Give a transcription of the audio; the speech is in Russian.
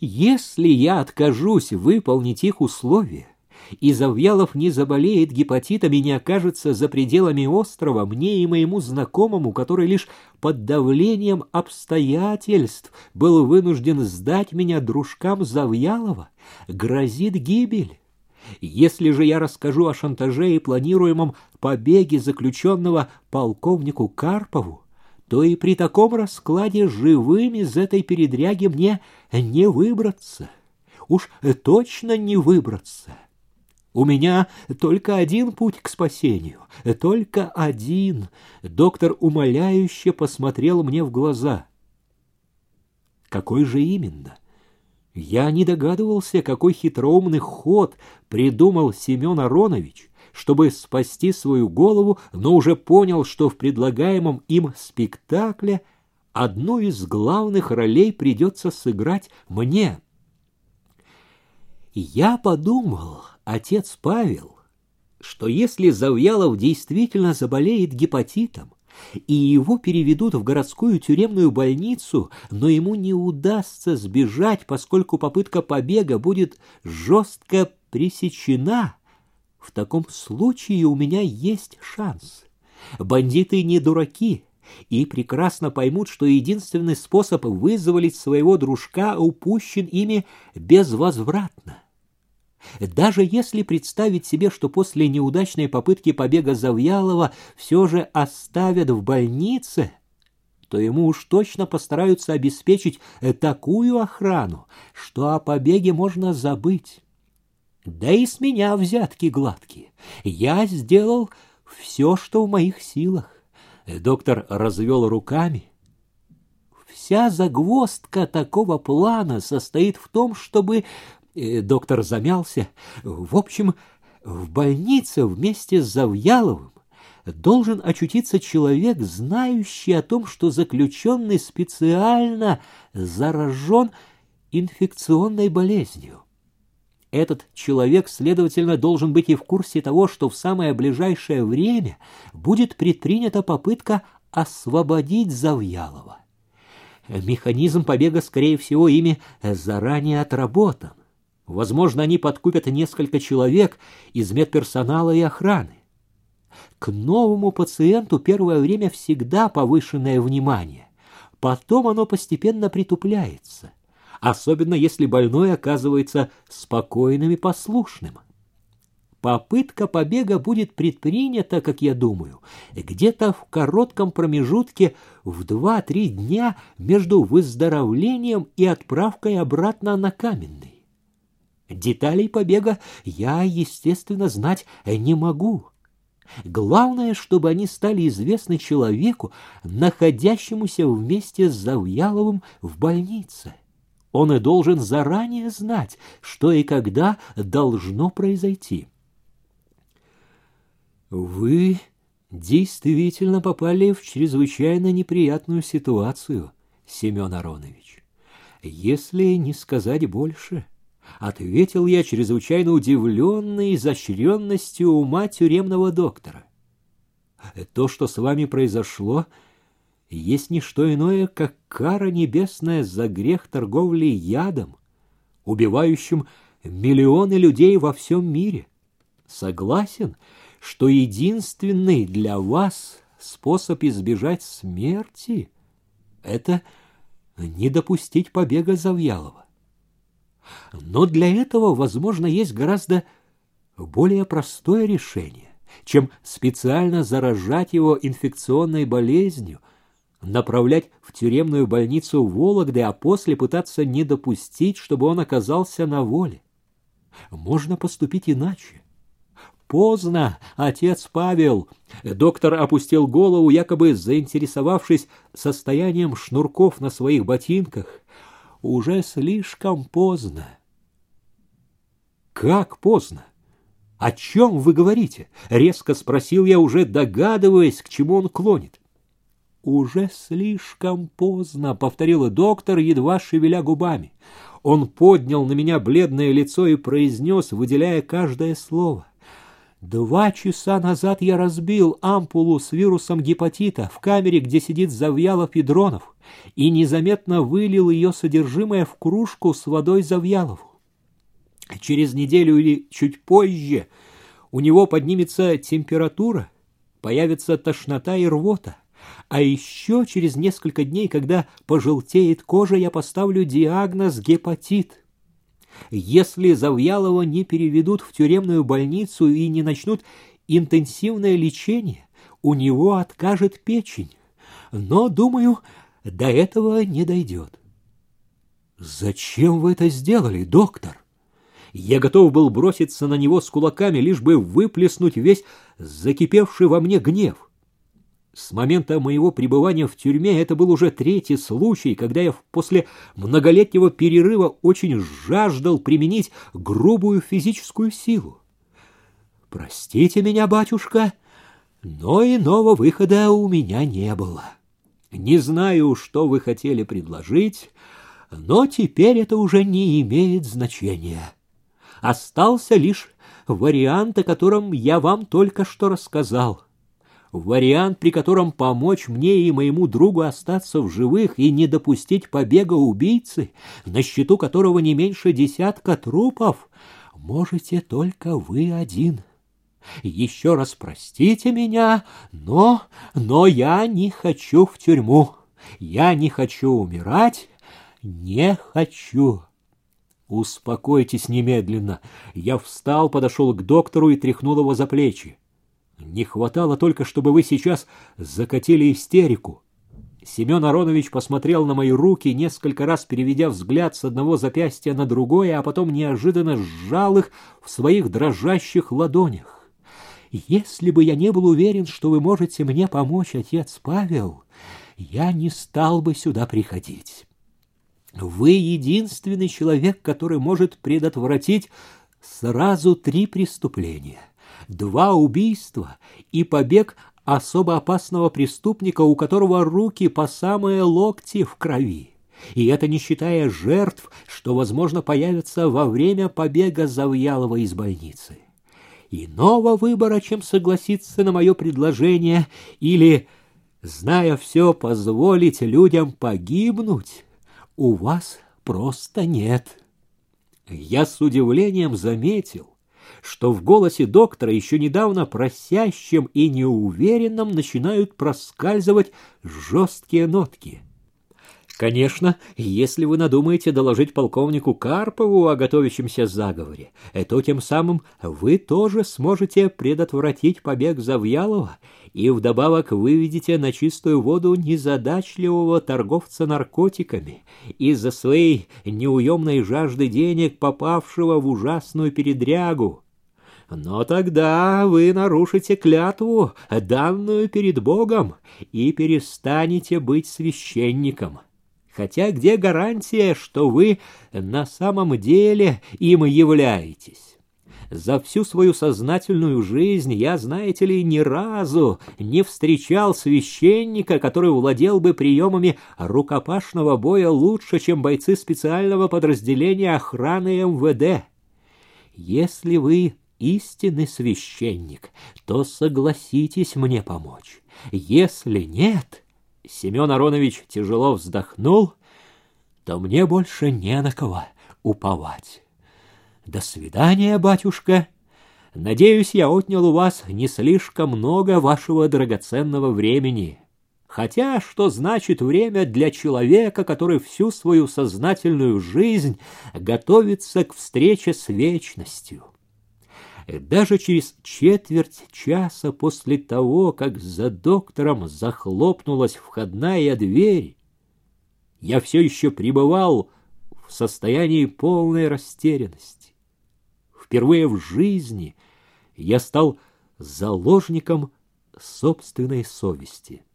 Если я откажусь выполнить их условия, и Завьялов не заболеет гепатитом и не окажется за пределами острова, мне и моему знакомому, который лишь под давлением обстоятельств был вынужден сдать меня дружкам Завьялова, грозит гибель. Если же я расскажу о шантаже и планируемом побеге заключенного полковнику Карпову, то и при таком раскладе живым из этой передряги мне не выбраться. Уж точно не выбраться. У меня только один путь к спасению, только один. Доктор умоляюще посмотрел мне в глаза. Какой же именно? Я не догадывался, какой хитроумный ход придумал Семен Аронович, чтобы спасти свою голову, но уже понял, что в предлагаемом им спектакле одну из главных ролей придется сыграть мне. Я подумал, отец Павел, что если Завьялов действительно заболеет гепатитом, и его переведут в городскую тюремную больницу, но ему не удастся сбежать, поскольку попытка побега будет жестко пресечена, в таком случае у меня есть шанс. Бандиты не дураки и прекрасно поймут, что единственный способ вызволить своего дружка упущен ими безвозвратно. Даже если представить себе, что после неудачной попытки побега Завьялова все же оставят в больнице, то ему уж точно постараются обеспечить такую охрану, что о побеге можно забыть. Да и с меня взятки гладкие. Я сделал все, что в моих силах. Доктор развел руками. Вся загвоздка такого плана состоит в том, чтобы... Э, доктор замялся. В общем, в больнице вместе с Завьяловым должен очутиться человек, знающий о том, что заключенный специально заражен инфекционной болезнью. Этот человек, следовательно, должен быть и в курсе того, что в самое ближайшее время будет предпринята попытка освободить Завьялова. Механизм побега, скорее всего, ими заранее отработан. Возможно, они подкупят несколько человек из медперсонала и охраны. К новому пациенту первое время всегда повышенное внимание. Потом оно постепенно притупляется особенно если больной оказывается спокойным и послушным. Попытка побега будет предпринята, как я думаю, где-то в коротком промежутке в два-три дня между выздоровлением и отправкой обратно на каменный. Деталей побега я, естественно, знать не могу. Главное, чтобы они стали известны человеку, находящемуся вместе с Завьяловым в больнице. Он и должен заранее знать, что и когда должно произойти. Вы действительно попали в чрезвычайно неприятную ситуацию, Семен Аронович. Если не сказать больше, ответил я чрезвычайно удивленный изощренностью ума тюремного доктора. То, что с вами произошло, — есть не что иное, как кара небесная за грех торговли ядом, убивающим миллионы людей во всем мире. Согласен, что единственный для вас способ избежать смерти — это не допустить побега Завьялова. Но для этого, возможно, есть гораздо более простое решение, чем специально заражать его инфекционной болезнью — направлять в тюремную больницу Вологды, а после пытаться не допустить, чтобы он оказался на воле. Можно поступить иначе. Поздно, отец Павел. Доктор опустил голову, якобы заинтересовавшись состоянием шнурков на своих ботинках. Уже слишком поздно. Как поздно? О чем вы говорите? Резко спросил я, уже догадываясь, к чему он клонит. «Уже слишком поздно», — повторила доктор, едва шевеля губами. Он поднял на меня бледное лицо и произнес, выделяя каждое слово. Два часа назад я разбил ампулу с вирусом гепатита в камере, где сидит Завьялов и Дронов, и незаметно вылил ее содержимое в кружку с водой Завьялову. Через неделю или чуть позже у него поднимется температура, появится тошнота и рвота. А еще через несколько дней, когда пожелтеет кожа, я поставлю диагноз гепатит. Если Завьялова не переведут в тюремную больницу и не начнут интенсивное лечение, у него откажет печень. Но, думаю, до этого не дойдет. «Зачем вы это сделали, доктор?» Я готов был броситься на него с кулаками, лишь бы выплеснуть весь закипевший во мне гнев. С момента моего пребывания в тюрьме это был уже третий случай, когда я после многолетнего перерыва очень жаждал применить грубую физическую силу. Простите меня, батюшка, но иного выхода у меня не было. Не знаю, что вы хотели предложить, но теперь это уже не имеет значения. Остался лишь вариант, о котором я вам только что рассказал — вариант, при котором помочь мне и моему другу остаться в живых и не допустить побега убийцы, на счету которого не меньше десятка трупов, можете только вы один. Еще раз простите меня, но... но я не хочу в тюрьму. Я не хочу умирать, не хочу. Успокойтесь немедленно. Я встал, подошел к доктору и тряхнул его за плечи. Не хватало только, чтобы вы сейчас закатили истерику. Семен Аронович посмотрел на мои руки, несколько раз переведя взгляд с одного запястья на другое, а потом неожиданно сжал их в своих дрожащих ладонях. «Если бы я не был уверен, что вы можете мне помочь, отец Павел, я не стал бы сюда приходить. Вы единственный человек, который может предотвратить сразу три преступления — два убийства и побег особо опасного преступника, у которого руки по самые локти в крови. И это не считая жертв, что, возможно, появятся во время побега Завьялова из больницы. Иного выбора, чем согласиться на мое предложение или, зная все, позволить людям погибнуть, у вас просто нет. Я с удивлением заметил, что в голосе доктора, еще недавно просящем и неуверенном, начинают проскальзывать жесткие нотки. Конечно, если вы надумаете доложить полковнику Карпову о готовящемся заговоре, то тем самым вы тоже сможете предотвратить побег Завьялова и вдобавок выведете на чистую воду незадачливого торговца наркотиками из-за своей неуемной жажды денег, попавшего в ужасную передрягу, но тогда вы нарушите клятву, данную перед Богом, и перестанете быть священником. Хотя где гарантия, что вы на самом деле им являетесь? За всю свою сознательную жизнь я, знаете ли, ни разу не встречал священника, который владел бы приемами рукопашного боя лучше, чем бойцы специального подразделения охраны МВД. Если вы истинный священник, то согласитесь мне помочь. Если нет, Семен Аронович тяжело вздохнул, то мне больше не на кого уповать. До свидания, батюшка. Надеюсь, я отнял у вас не слишком много вашего драгоценного времени. Хотя что значит время для человека, который всю свою сознательную жизнь готовится к встрече с вечностью? Даже через четверть часа после того, как за доктором захлопнулась входная дверь, я все еще пребывал в состоянии полной растерянности. Впервые в жизни я стал заложником собственной совести.